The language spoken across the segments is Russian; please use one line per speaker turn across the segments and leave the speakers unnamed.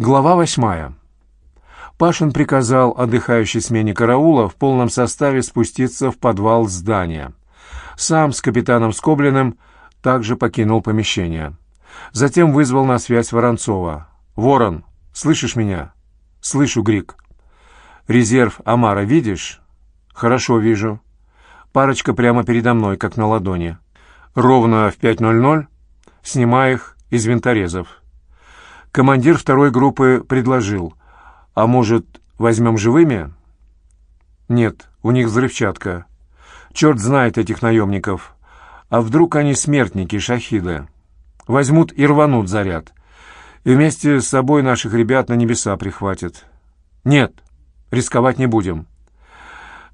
Глава восьмая. Пашин приказал отдыхающей смене караула в полном составе спуститься в подвал здания. Сам с капитаном Скоблиным также покинул помещение. Затем вызвал на связь Воронцова. «Ворон, слышишь меня?» «Слышу, Грик». «Резерв Амара видишь?» «Хорошо вижу. Парочка прямо передо мной, как на ладони. Ровно в 5.00 снимай их из винторезов». Командир второй группы предложил. «А может, возьмем живыми?» «Нет, у них взрывчатка. Черт знает этих наемников. А вдруг они смертники, шахиды? Возьмут и рванут заряд. И вместе с собой наших ребят на небеса прихватят. Нет, рисковать не будем.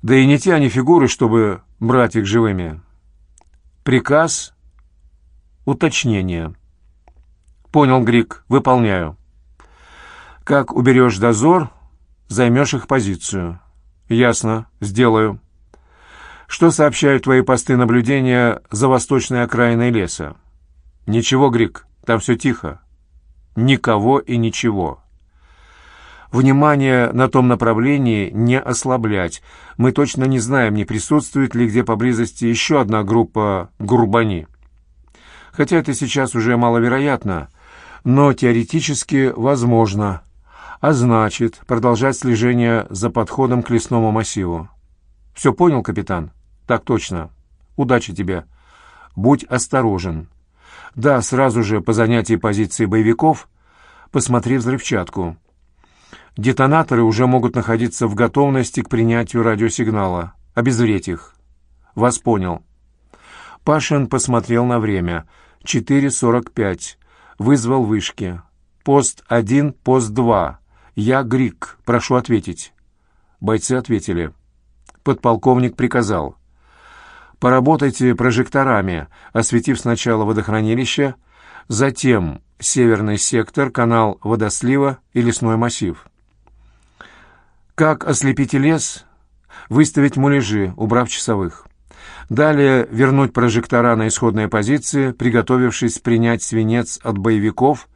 Да и не те они фигуры, чтобы брать их живыми. Приказ — уточнение. Понял, Грик, выполняю. Как уберешь дозор, займешь их позицию. Ясно, сделаю. Что сообщают твои посты наблюдения за восточной окраиной леса? Ничего, Грик, там все тихо. Никого и ничего. Внимание на том направлении не ослаблять. Мы точно не знаем, не присутствует ли где поблизости еще одна группа гурбани. Хотя это сейчас уже маловероятно, но теоретически возможно. А значит, продолжать слежение за подходом к лесному массиву. Все понял, капитан? Так точно. Удачи тебе. Будь осторожен. Да, сразу же по занятии позиции боевиков посмотри взрывчатку. Детонаторы уже могут находиться в готовности к принятию радиосигнала. Обезвредь их. Вас понял. Пашин посмотрел на время. 4.45. Вызвал вышки. Пост 1, пост 2. Я Грик. Прошу ответить. Бойцы ответили. Подполковник приказал. Поработайте прожекторами, осветив сначала водохранилище, затем северный сектор, канал водослива и лесной массив. Как ослепить лес? Выставить муляжи, убрав часовых. Далее вернуть прожектора на исходные позиции, приготовившись принять свинец от боевиков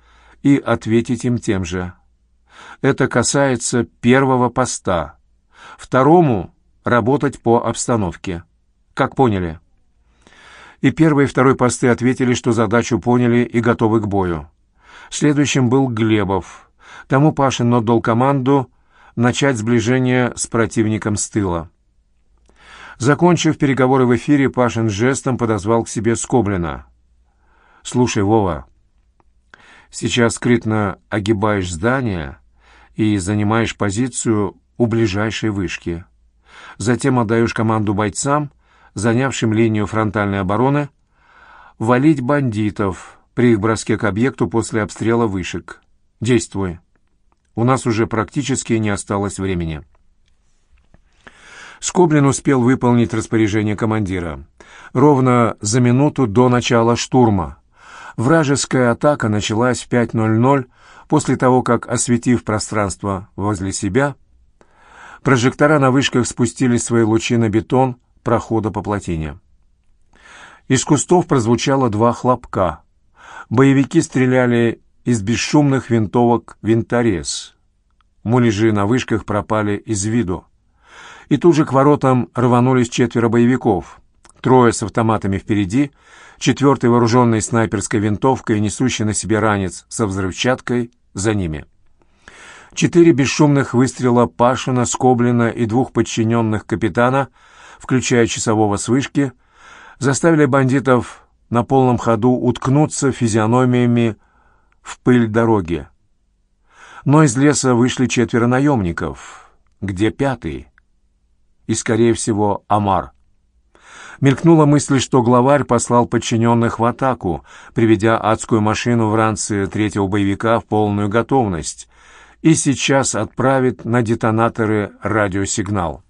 и ответить им тем же. Это касается первого поста. Второму — работать по обстановке. Как поняли? И первый и второй посты ответили, что задачу поняли и готовы к бою. Следующим был Глебов. Тому Пашин отдал команду начать сближение с противником с тыла. Закончив переговоры в эфире, Пашин жестом подозвал к себе Скоблина. «Слушай, Вова, сейчас скрытно огибаешь здание и занимаешь позицию у ближайшей вышки. Затем отдаешь команду бойцам занявшим линию фронтальной обороны, валить бандитов при их броске к объекту после обстрела вышек. Действуй. У нас уже практически не осталось времени. Скоблин успел выполнить распоряжение командира. Ровно за минуту до начала штурма. Вражеская атака началась в 5.00 после того, как, осветив пространство возле себя, прожектора на вышках спустили свои лучи на бетон, прохода по плотине. Из кустов прозвучало два хлопка. Боевики стреляли из бесшумных винтовок «Винторез». Муляжи на вышках пропали из виду. И тут же к воротам рванулись четверо боевиков. Трое с автоматами впереди, четвертый вооруженный снайперской винтовкой и несущий на себе ранец со взрывчаткой за ними. Четыре бесшумных выстрела Пашина, Скоблина и двух подчиненных капитана — включая часового с вышки, заставили бандитов на полном ходу уткнуться физиономиями в пыль дороги. Но из леса вышли четверо наемников. Где пятый? И, скорее всего, Амар. Мелькнула мысль, что главарь послал подчиненных в атаку, приведя адскую машину в ранце третьего боевика в полную готовность, и сейчас отправит на детонаторы радиосигнал.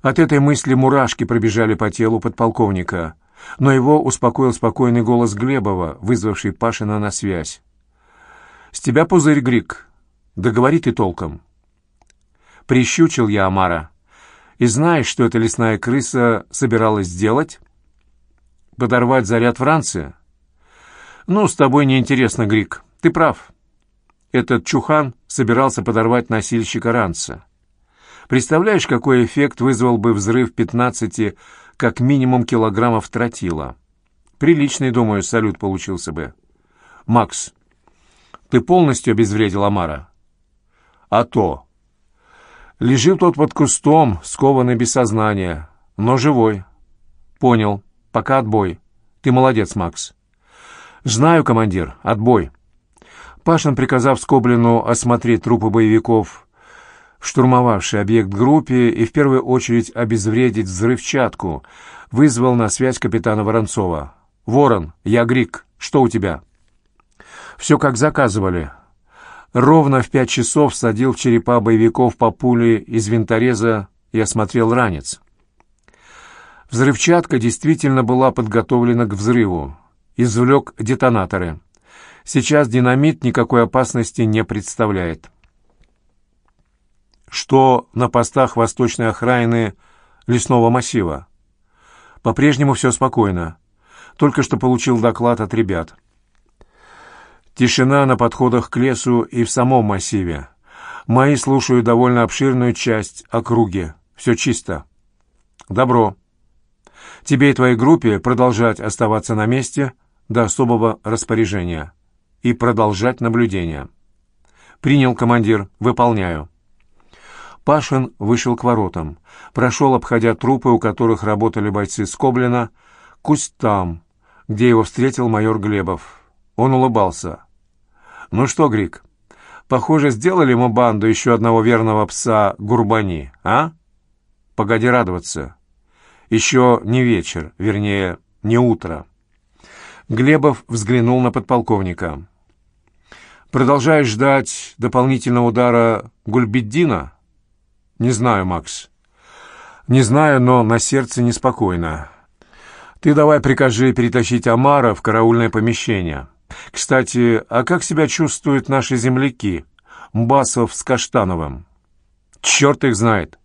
От этой мысли мурашки пробежали по телу подполковника, но его успокоил спокойный голос Глебова, вызвавший Пашина на связь. «С тебя пузырь, Грик. Да говори ты толком». Прищучил я Амара. «И знаешь, что эта лесная крыса собиралась сделать?» «Подорвать заряд Франции?» «Ну, с тобой неинтересно, Грик. Ты прав. Этот чухан собирался подорвать носильщика ранца. Представляешь, какой эффект вызвал бы взрыв 15 как минимум килограммов тротила? Приличный, думаю, салют получился бы. Макс, ты полностью обезвредил Амара? А то. Лежит тот под кустом, скованный без сознания, но живой. Понял. Пока отбой. Ты молодец, Макс. Знаю, командир, отбой. Пашин, приказав Скоблину осмотреть трупы боевиков, штурмовавший объект группе, и в первую очередь обезвредить взрывчатку, вызвал на связь капитана Воронцова. «Ворон, я Грик. Что у тебя?» «Все как заказывали. Ровно в пять часов садил в черепа боевиков по пуле из винтореза и осмотрел ранец. Взрывчатка действительно была подготовлена к взрыву. Извлек детонаторы. Сейчас динамит никакой опасности не представляет. Что на постах восточной охраны лесного массива? По-прежнему все спокойно. Только что получил доклад от ребят. Тишина на подходах к лесу и в самом массиве. Мои слушают довольно обширную часть округи. Все чисто. Добро. Тебе и твоей группе продолжать оставаться на месте до особого распоряжения и продолжать наблюдение. Принял командир. Выполняю. Пашин вышел к воротам, прошел, обходя трупы, у которых работали бойцы Скоблина, к кустам, где его встретил майор Глебов. Он улыбался. «Ну что, Грик, похоже, сделали мы банду еще одного верного пса Гурбани, а? Погоди радоваться. Еще не вечер, вернее, не утро». Глебов взглянул на подполковника. «Продолжаешь ждать дополнительного удара Гульбеддина?» «Не знаю, Макс. Не знаю, но на сердце неспокойно. Ты давай прикажи перетащить Амара в караульное помещение. Кстати, а как себя чувствуют наши земляки, Мбасов с Каштановым? Черт их знает.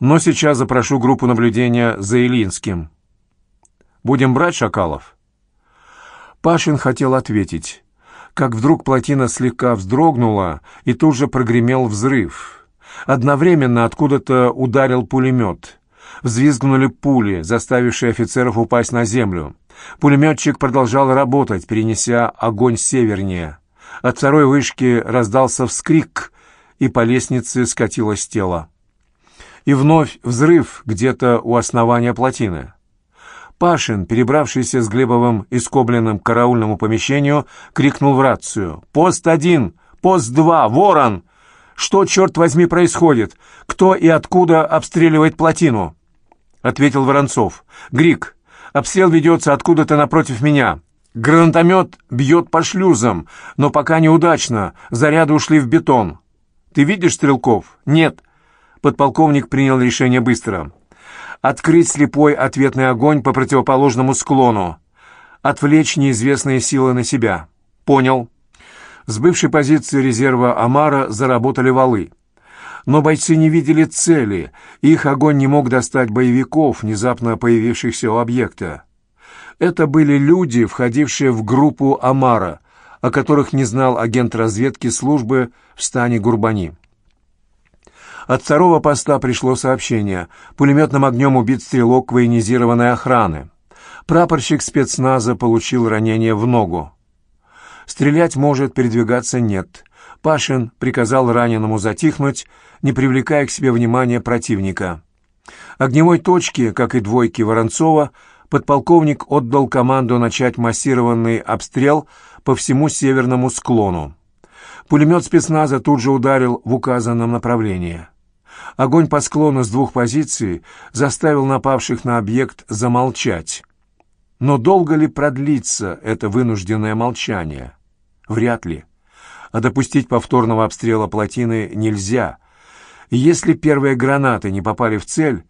Но сейчас запрошу группу наблюдения за Илинским. Будем брать шакалов?» Пашин хотел ответить, как вдруг плотина слегка вздрогнула, и тут же прогремел взрыв. Одновременно откуда-то ударил пулемет. Взвизгнули пули, заставившие офицеров упасть на землю. Пулеметчик продолжал работать, перенеся огонь севернее. От второй вышки раздался вскрик, и по лестнице скатилось тело. И вновь взрыв где-то у основания плотины. Пашин, перебравшийся с Глебовым и Скобленным к караульному помещению, крикнул в рацию. «Пост один! Пост два! Ворон! Что, черт возьми, происходит? Кто и откуда обстреливает плотину?» ответил Воронцов. «Грик, обстрел ведется откуда-то напротив меня. Гранатомет бьет по шлюзам, но пока неудачно, заряды ушли в бетон. Ты видишь стрелков? Нет». Подполковник принял решение быстро. «Открыть слепой ответный огонь по противоположному склону. Отвлечь неизвестные силы на себя». «Понял». С бывшей позиции резерва Амара заработали валы но бойцы не видели цели, их огонь не мог достать боевиков, внезапно появившихся у объекта. Это были люди, входившие в группу Амара, о которых не знал агент разведки службы в стане Гурбани. От второго поста пришло сообщение. Пулеметным огнем убит стрелок военизированной охраны. Прапорщик спецназа получил ранение в ногу. Стрелять может, передвигаться нет. Пашин приказал раненому затихнуть, не привлекая к себе внимания противника. Огневой точке, как и двойке Воронцова, подполковник отдал команду начать массированный обстрел по всему северному склону. Пулемет спецназа тут же ударил в указанном направлении. Огонь по склону с двух позиций заставил напавших на объект замолчать. Но долго ли продлится это вынужденное молчание? Вряд ли а допустить повторного обстрела плотины нельзя. Если первые гранаты не попали в цель,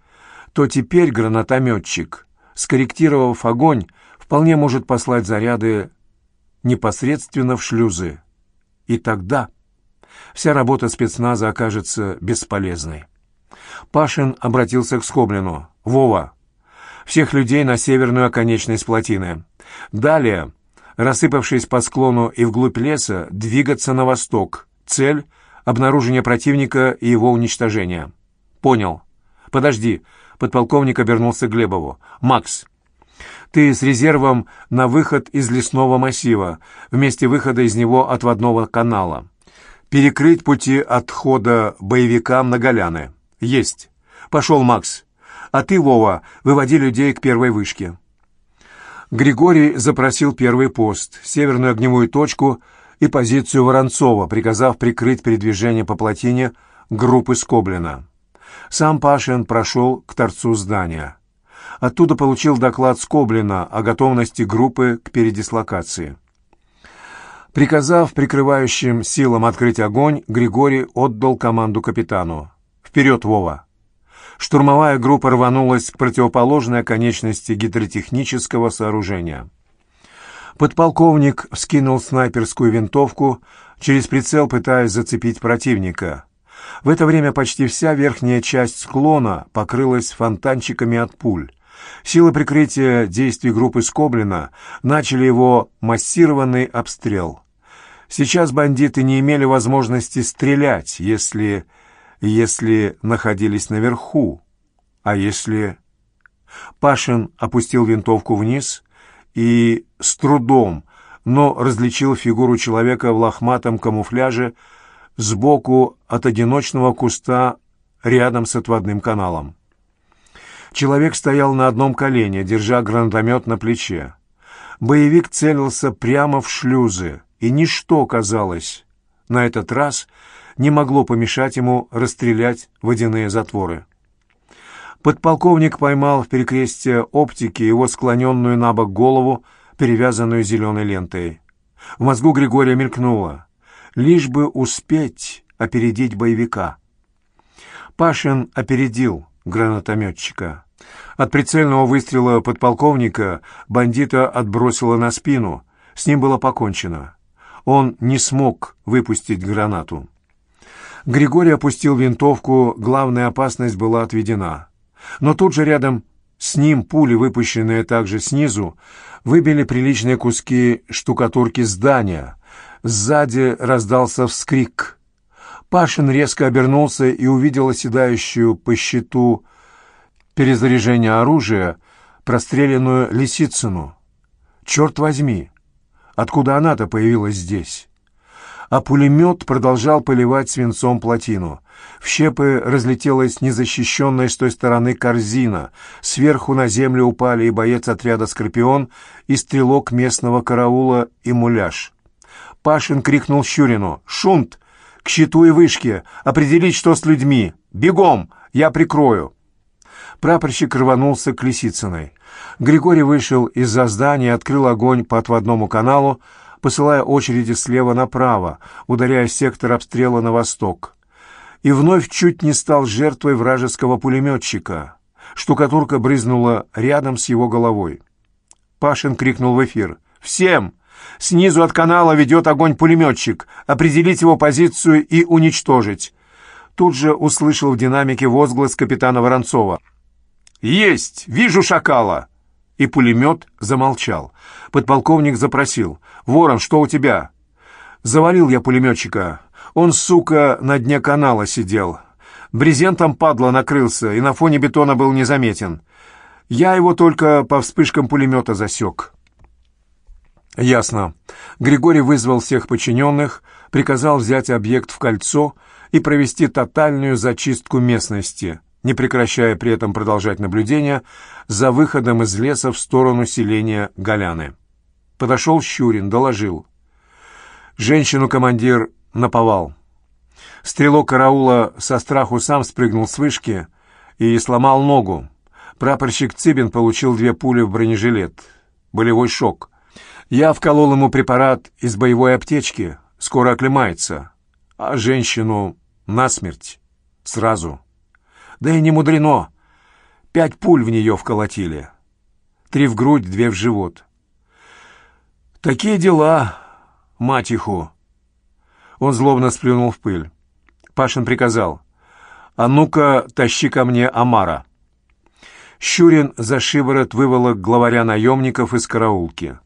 то теперь гранатометчик, скорректировав огонь, вполне может послать заряды непосредственно в шлюзы. И тогда вся работа спецназа окажется бесполезной. Пашин обратился к Скоблину. «Вова, всех людей на северную оконечность плотины. Далее рассыпавшись по склону и вглубь леса, двигаться на восток. Цель — обнаружение противника и его уничтожение. «Понял. Подожди». Подполковник обернулся к Глебову. «Макс, ты с резервом на выход из лесного массива, вместе выхода из него отводного канала. Перекрыть пути отхода боевикам на Голяны. Есть. Пошел, Макс. А ты, Вова, выводи людей к первой вышке». Григорий запросил первый пост, северную огневую точку и позицию Воронцова, приказав прикрыть передвижение по плотине группы Скоблина. Сам Пашин прошел к торцу здания. Оттуда получил доклад Скоблина о готовности группы к передислокации. Приказав прикрывающим силам открыть огонь, Григорий отдал команду капитану. «Вперед, Вова!» штурмовая группа рванулась к противоположной оконечности гидротехнического сооружения. Подполковник вскинул снайперскую винтовку, через прицел пытаясь зацепить противника. В это время почти вся верхняя часть склона покрылась фонтанчиками от пуль. Силы прикрытия действий группы Скоблина начали его массированный обстрел. Сейчас бандиты не имели возможности стрелять, если если находились наверху, а если... Пашин опустил винтовку вниз и с трудом, но различил фигуру человека в лохматом камуфляже сбоку от одиночного куста рядом с отводным каналом. Человек стоял на одном колене, держа гранатомет на плече. Боевик целился прямо в шлюзы, и ничто, казалось, на этот раз не могло помешать ему расстрелять водяные затворы. Подполковник поймал в перекрестие оптики его склоненную на бок голову, перевязанную зеленой лентой. В мозгу Григория мелькнуло. Лишь бы успеть опередить боевика. Пашин опередил гранатометчика. От прицельного выстрела подполковника бандита отбросило на спину. С ним было покончено. Он не смог выпустить гранату. Григорий опустил винтовку, главная опасность была отведена. Но тут же рядом с ним пули, выпущенные также снизу, выбили приличные куски штукатурки здания. Сзади раздался вскрик. Пашин резко обернулся и увидел оседающую по щиту перезаряжения оружия простреленную Лисицыну. «Черт возьми! Откуда она-то появилась здесь?» а пулемет продолжал поливать свинцом плотину. В щепы разлетелась незащищенная с той стороны корзина. Сверху на землю упали и боец отряда «Скорпион», и стрелок местного караула и муляж. Пашин крикнул Щурину «Шунт! К щиту и вышке! Определить, что с людьми! Бегом! Я прикрою!» Прапорщик рванулся к Лисицыной. Григорий вышел из-за здания и открыл огонь по отводному каналу, посылая очереди слева направо, ударяя сектор обстрела на восток. И вновь чуть не стал жертвой вражеского пулеметчика. Штукатурка брызнула рядом с его головой. Пашин крикнул в эфир. «Всем! Снизу от канала ведет огонь пулеметчик. Определить его позицию и уничтожить!» Тут же услышал в динамике возглас капитана Воронцова. «Есть! Вижу шакала!» И пулемет замолчал. Подполковник запросил. «Ворон, что у тебя?» «Завалил я пулеметчика. Он, сука, на дне канала сидел. Брезентом падла накрылся и на фоне бетона был незаметен. Я его только по вспышкам пулемета засек». «Ясно». Григорий вызвал всех подчиненных, приказал взять объект в кольцо и провести тотальную зачистку местности – не прекращая при этом продолжать наблюдение за выходом из леса в сторону селения Голяны. Подошел Щурин, доложил. Женщину командир наповал. Стрелок караула со страху сам спрыгнул с вышки и сломал ногу. Прапорщик Цыбин получил две пули в бронежилет. Болевой шок. Я вколол ему препарат из боевой аптечки. Скоро оклемается. А женщину насмерть. Сразу. Да и не мудрено. Пять пуль в нее вколотили. Три в грудь, две в живот. Такие дела, мать иху. Он злобно сплюнул в пыль. Пашин приказал. «А ну-ка, тащи ко мне Амара». Щурин за шиворот выволок главаря наемников из караулки.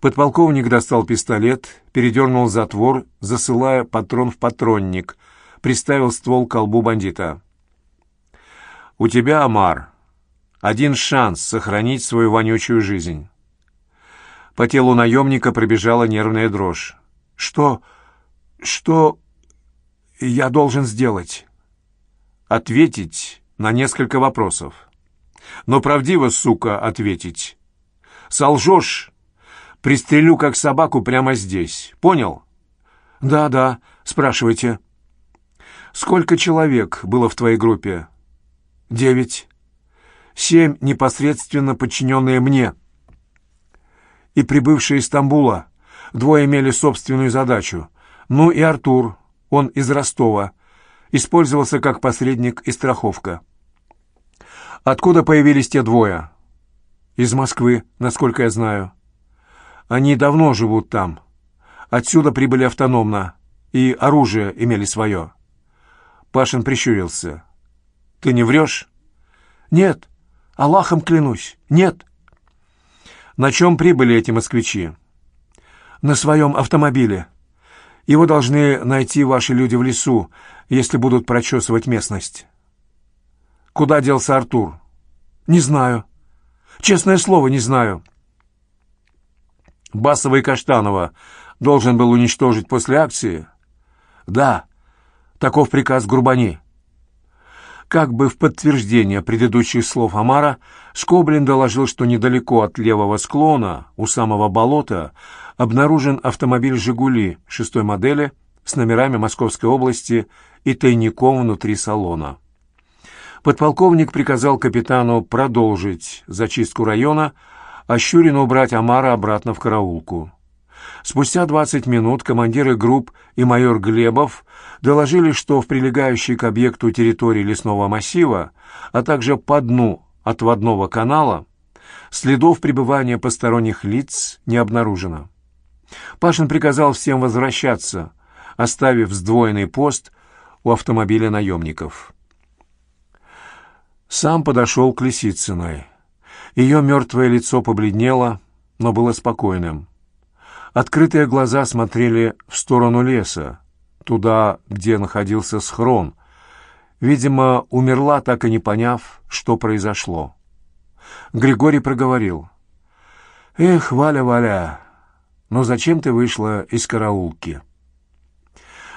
Подполковник достал пистолет, передернул затвор, засылая патрон в патронник, приставил ствол к колбу бандита. «У тебя, Амар, один шанс сохранить свою вонючую жизнь». По телу наемника пробежала нервная дрожь. «Что... что я должен сделать?» «Ответить на несколько вопросов. Но правдиво, сука, ответить. Солжешь, пристрелю как собаку прямо здесь. Понял?» «Да, да, спрашивайте». «Сколько человек было в твоей группе?» «Девять. Семь непосредственно подчиненные мне» и прибывшие из Стамбула. Двое имели собственную задачу. Ну и Артур, он из Ростова, использовался как посредник и страховка. Откуда появились те двое? Из Москвы, насколько я знаю. Они давно живут там. Отсюда прибыли автономно, и оружие имели свое. Пашин прищурился. «Ты не врешь?» «Нет, Аллахом клянусь, нет». На чем прибыли эти москвичи? На своем автомобиле. Его должны найти ваши люди в лесу, если будут прочесывать местность. Куда делся Артур? Не знаю. Честное слово, не знаю. Басова и Каштанова должен был уничтожить после акции? Да. Таков приказ Грубани. Как бы в подтверждение предыдущих слов Амара, Скоблин доложил, что недалеко от левого склона, у самого болота, обнаружен автомобиль «Жигули» шестой модели с номерами Московской области и тайником внутри салона. Подполковник приказал капитану продолжить зачистку района, а Щурину убрать Амара обратно в караулку. Спустя 20 минут командиры групп и майор Глебов доложили, что в прилегающей к объекту территории лесного массива, а также по дну отводного канала, следов пребывания посторонних лиц не обнаружено. Пашин приказал всем возвращаться, оставив сдвоенный пост у автомобиля наемников. Сам подошел к Лисицыной. Ее мертвое лицо побледнело, но было спокойным. Открытые глаза смотрели в сторону леса, туда, где находился схрон. Видимо, умерла, так и не поняв, что произошло. Григорий проговорил. «Эх, Валя, Валя, но зачем ты вышла из караулки?»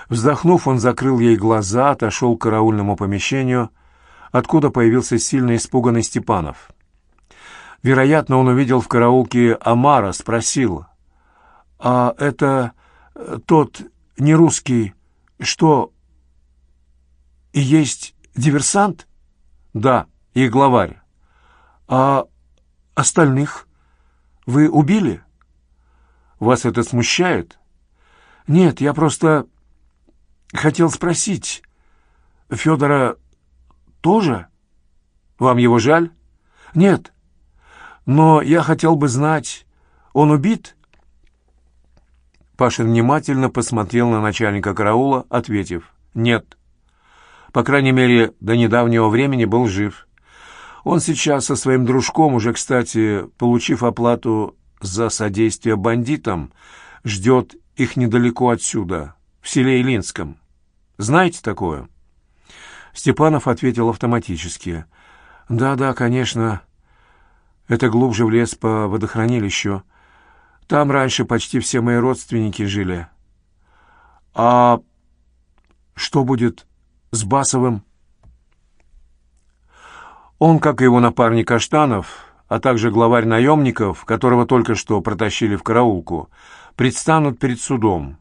Вздохнув, он закрыл ей глаза, отошел к караульному помещению, откуда появился сильно испуганный Степанов. Вероятно, он увидел в караулке Амара, спросил — а это э, тот не русский, что и есть диверсант? Да, и главарь. А остальных вы убили? Вас это смущает? Нет, я просто хотел спросить. Федора тоже? Вам его жаль? Нет. Но я хотел бы знать, он убит Пашин внимательно посмотрел на начальника караула, ответив «Нет». По крайней мере, до недавнего времени был жив. Он сейчас со своим дружком, уже, кстати, получив оплату за содействие бандитам, ждет их недалеко отсюда, в селе Илинском. Знаете такое?» Степанов ответил автоматически. «Да-да, конечно. Это глубже в лес по водохранилищу. Там раньше почти все мои родственники жили. А что будет с Басовым? Он, как и его напарник Каштанов, а также главарь наемников, которого только что протащили в караулку, предстанут перед судом.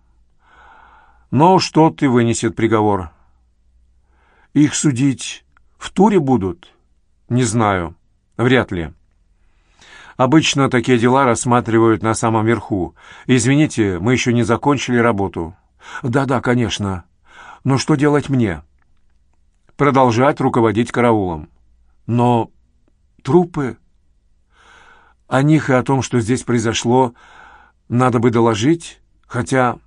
Но что ты вынесет приговор? Их судить в туре будут? Не знаю. Вряд ли. Обычно такие дела рассматривают на самом верху. Извините, мы еще не закончили работу. Да-да, конечно. Но что делать мне? Продолжать руководить караулом. Но трупы... О них и о том, что здесь произошло, надо бы доложить, хотя...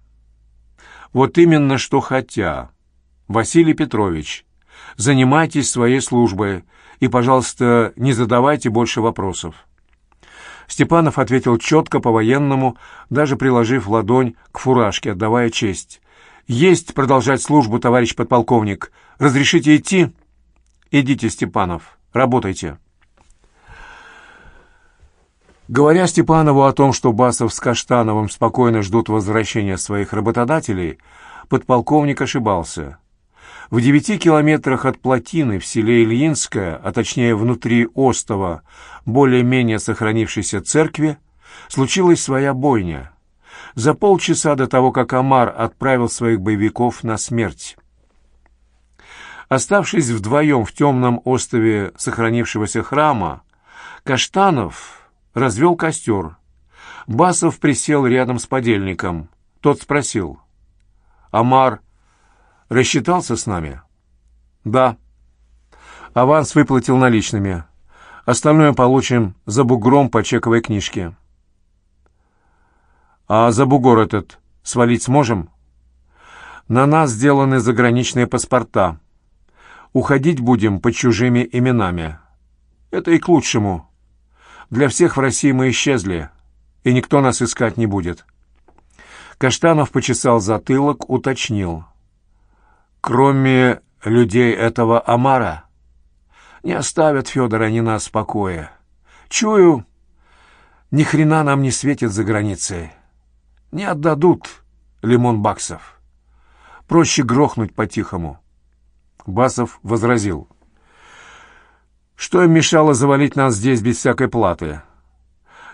Вот именно что хотя. Василий Петрович, занимайтесь своей службой и, пожалуйста, не задавайте больше вопросов. Степанов ответил четко, по-военному, даже приложив ладонь к фуражке, отдавая честь. «Есть продолжать службу, товарищ подполковник. Разрешите идти?» «Идите, Степанов, работайте». Говоря Степанову о том, что Басов с Каштановым спокойно ждут возвращения своих работодателей, подполковник ошибался. В девяти километрах от плотины в селе Ильинское, а точнее внутри Остова, более-менее сохранившейся церкви, случилась своя бойня. За полчаса до того, как Амар отправил своих боевиков на смерть. Оставшись вдвоем в темном острове сохранившегося храма, Каштанов развел костер. Басов присел рядом с подельником. Тот спросил. «Амар рассчитался с нами?» «Да». «Аванс выплатил наличными. Остальное получим за бугром по чековой книжке». «А за бугор этот свалить сможем?» «На нас сделаны заграничные паспорта. Уходить будем под чужими именами. Это и к лучшему». Для всех в России мы исчезли, и никто нас искать не будет. Каштанов почесал затылок, уточнил. Кроме людей этого Амара, не оставят Федора ни нас в покое. Чую, ни хрена нам не светит за границей. Не отдадут лимон баксов. Проще грохнуть по-тихому. Басов возразил. Что им мешало завалить нас здесь без всякой платы?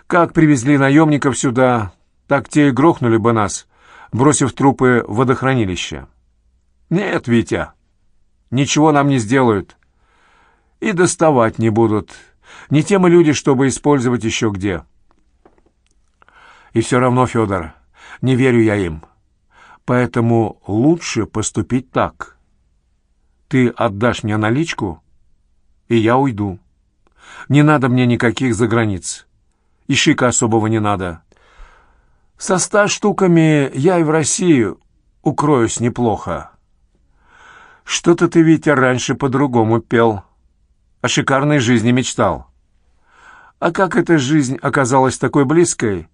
Как привезли наемников сюда, так те и грохнули бы нас, бросив трупы в водохранилище. Нет, Витя, ничего нам не сделают. И доставать не будут. Не те мы люди, чтобы использовать еще где. И все равно, Федор, не верю я им. Поэтому лучше поступить так. Ты отдашь мне наличку, и я уйду. Не надо мне никаких заграниц. И шика особого не надо. Со ста штуками я и в Россию укроюсь неплохо. Что-то ты, Витя, раньше по-другому пел. О шикарной жизни мечтал. А как эта жизнь оказалась такой близкой,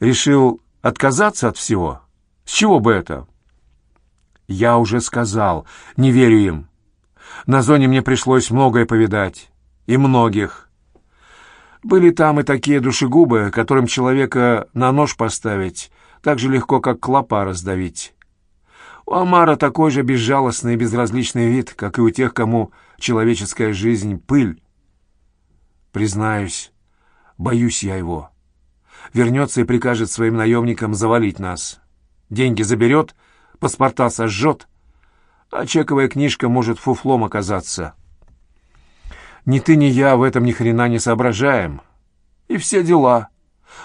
решил отказаться от всего? С чего бы это? Я уже сказал, не верю им. На зоне мне пришлось многое повидать. И многих. Были там и такие душегубы, которым человека на нож поставить так же легко, как клопа раздавить. У Амара такой же безжалостный и безразличный вид, как и у тех, кому человеческая жизнь — пыль. Признаюсь, боюсь я его. Вернется и прикажет своим наемникам завалить нас. Деньги заберет, паспорта сожжет — а чековая книжка может фуфлом оказаться. Ни ты, ни я в этом ни хрена не соображаем. И все дела.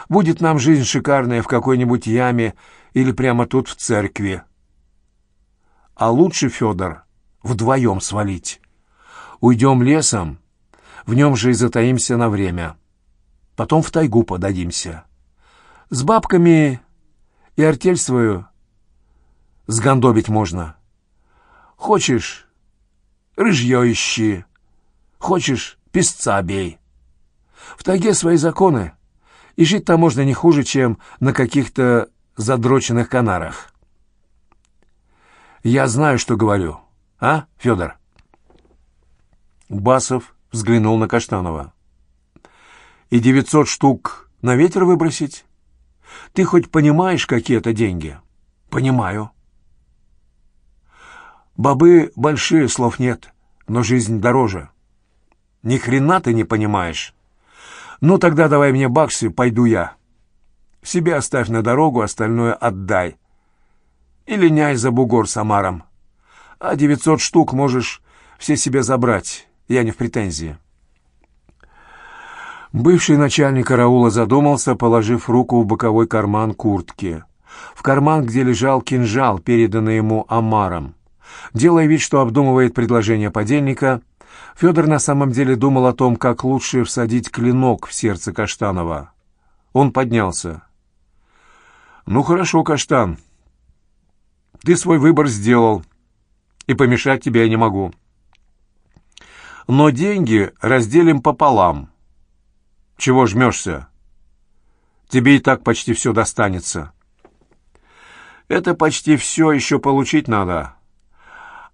Будет нам жизнь шикарная в какой-нибудь яме или прямо тут в церкви. А лучше, Федор, вдвоем свалить. Уйдем лесом, в нем же и затаимся на время. Потом в тайгу подадимся. С бабками и артель свою сгандобить можно. Хочешь, рыжье ищи. Хочешь, песца бей. В тайге свои законы, и жить там можно не хуже, чем на каких-то задроченных канарах. Я знаю, что говорю. А, Федор? Басов взглянул на Каштанова. И девятьсот штук на ветер выбросить? Ты хоть понимаешь, какие это деньги? Понимаю. Бобы большие, слов нет, но жизнь дороже. Ни хрена ты не понимаешь. Ну тогда давай мне баксы, пойду я. Себе оставь на дорогу, остальное отдай. Или няй за бугор с Амаром. А девятьсот штук можешь все себе забрать. Я не в претензии. Бывший начальник караула задумался, положив руку в боковой карман куртки. В карман, где лежал кинжал, переданный ему Амаром. Делая вид, что обдумывает предложение подельника, Федор на самом деле думал о том, как лучше всадить клинок в сердце Каштанова. Он поднялся. «Ну хорошо, Каштан, ты свой выбор сделал, и помешать тебе я не могу. Но деньги разделим пополам. Чего жмешься? Тебе и так почти все достанется. Это почти все еще получить надо.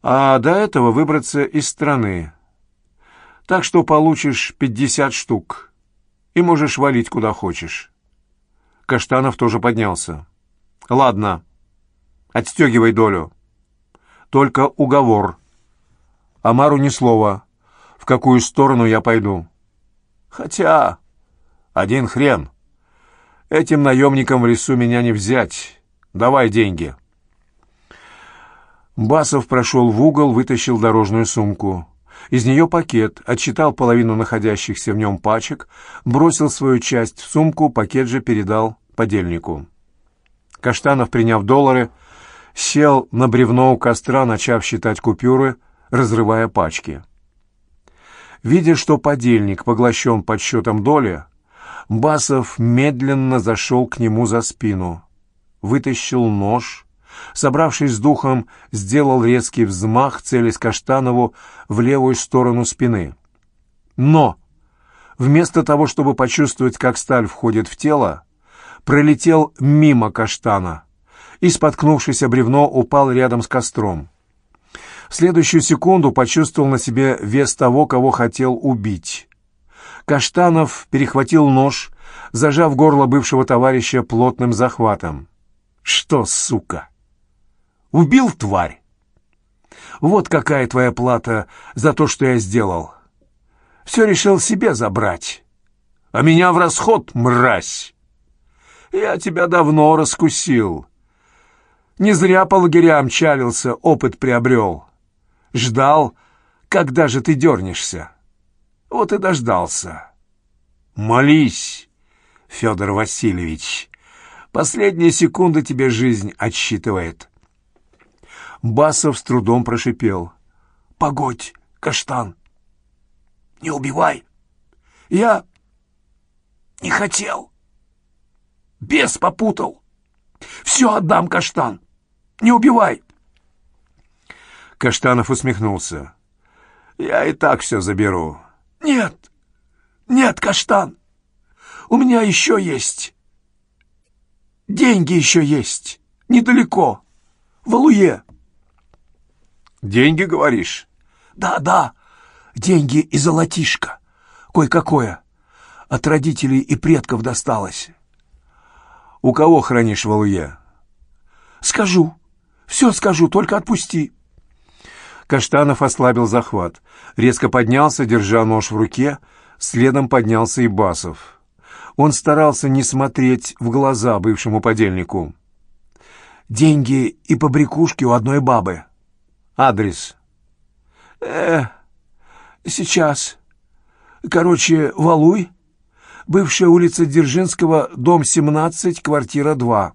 А до этого выбраться из страны. Так что получишь пятьдесят штук. И можешь валить куда хочешь. Каштанов тоже поднялся. Ладно, отстегивай долю. Только уговор. Амару ни слова. В какую сторону я пойду. Хотя... Один хрен. Этим наемникам в лесу меня не взять. Давай деньги. Басов прошел в угол, вытащил дорожную сумку. Из нее пакет, отчитал половину находящихся в нем пачек, бросил свою часть в сумку, пакет же передал подельнику. Каштанов, приняв доллары, сел на бревно у костра, начав считать купюры, разрывая пачки. Видя, что подельник поглощен подсчетом доли, Басов медленно зашел к нему за спину, вытащил нож, собравшись с духом, сделал резкий взмах, целясь Каштанову в левую сторону спины. Но вместо того, чтобы почувствовать, как сталь входит в тело, пролетел мимо каштана и, споткнувшись о бревно, упал рядом с костром. В следующую секунду почувствовал на себе вес того, кого хотел убить. Каштанов перехватил нож, зажав горло бывшего товарища плотным захватом. «Что, сука? Убил тварь? Вот какая твоя плата за то, что я сделал. Все решил себе забрать. А меня в расход, мразь! Я тебя давно раскусил. Не зря по лагерям чалился, опыт приобрел. Ждал, когда же ты дернешься». Вот и дождался. Молись, Федор Васильевич. Последние секунды тебе жизнь отсчитывает. Басов с трудом прошипел. Погодь, каштан. Не убивай. Я не хотел. Бес попутал. Все отдам, каштан. Не убивай. Каштанов усмехнулся. Я и так все заберу. «Нет! Нет, Каштан! У меня еще есть! Деньги еще есть! Недалеко! В Алуе!» «Деньги, говоришь?» «Да, да! Деньги и золотишко! Кое-какое! От родителей и предков досталось!» «У кого хранишь в Алуе?» «Скажу! Все скажу, только отпусти!» Каштанов ослабил захват. Резко поднялся, держа нож в руке. Следом поднялся и Басов. Он старался не смотреть в глаза бывшему подельнику. «Деньги и побрякушки у одной бабы. Адрес?» «Э, сейчас. Короче, Валуй, бывшая улица Дзержинского, дом 17, квартира 2».